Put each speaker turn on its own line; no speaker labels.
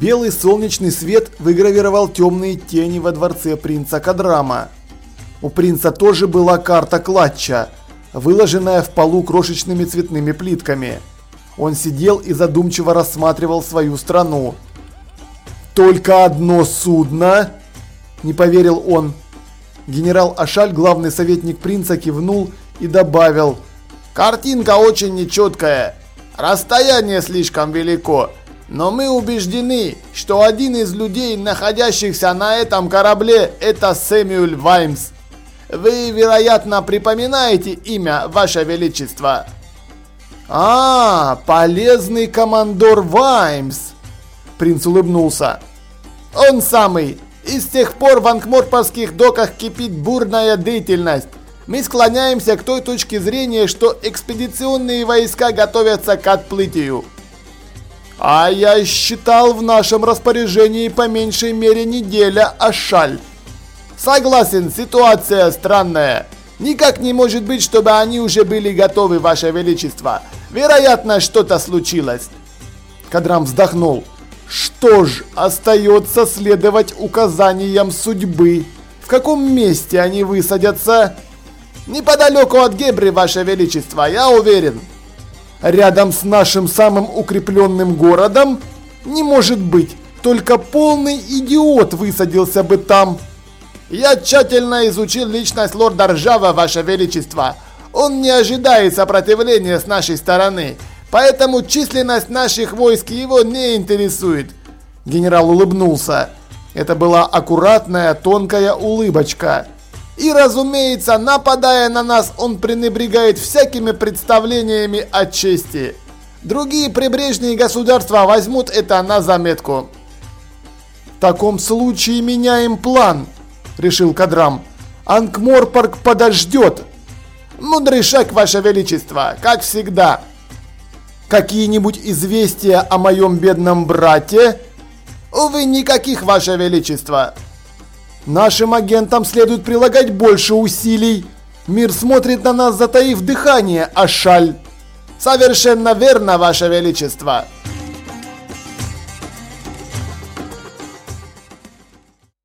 Белый солнечный свет выгравировал темные тени во дворце принца Кадрама. У принца тоже была карта клатча, выложенная в полу крошечными цветными плитками. Он сидел и задумчиво рассматривал свою страну. «Только одно судно?» – не поверил он. Генерал Ашаль, главный советник принца, кивнул и добавил. «Картинка очень нечеткая. Расстояние слишком велико. Но мы убеждены, что один из людей, находящихся на этом корабле, это Сэмюэль Ваймс. Вы, вероятно, припоминаете имя, Ваше Величество. А, полезный командор Ваймс. Принц улыбнулся. Он самый. И с тех пор в анкморпорских доках кипит бурная деятельность. Мы склоняемся к той точке зрения, что экспедиционные войска готовятся к отплытию. А я считал в нашем распоряжении по меньшей мере неделя Ашаль. Согласен, ситуация странная. Никак не может быть, чтобы они уже были готовы, Ваше Величество. Вероятно, что-то случилось. Кадрам вздохнул. Что ж, остается следовать указаниям судьбы. В каком месте они высадятся? Неподалеку от Гебри, Ваше Величество, я уверен. Рядом с нашим самым укрепленным городом? Не может быть, только полный идиот высадился бы там. Я тщательно изучил личность лорда Ржава, Ваше Величество. Он не ожидает сопротивления с нашей стороны. Поэтому численность наших войск его не интересует. Генерал улыбнулся. Это была аккуратная, тонкая улыбочка. И, разумеется, нападая на нас, он пренебрегает всякими представлениями о чести. Другие прибрежные государства возьмут это на заметку. В таком случае меняем план, решил Кадрам. Анкморпорг подождет. Мудрый шаг, Ваше Величество, как всегда. Какие-нибудь известия о моем бедном брате? Увы, никаких, Ваше Величество. Нашим агентам следует прилагать больше усилий. Мир смотрит на нас, затаив дыхание, а шаль. Совершенно верно, Ваше Величество.